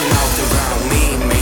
Switching out around me, man,